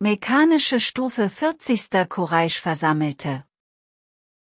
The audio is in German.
Mechanische Stufe 40. Quraysh versammelte.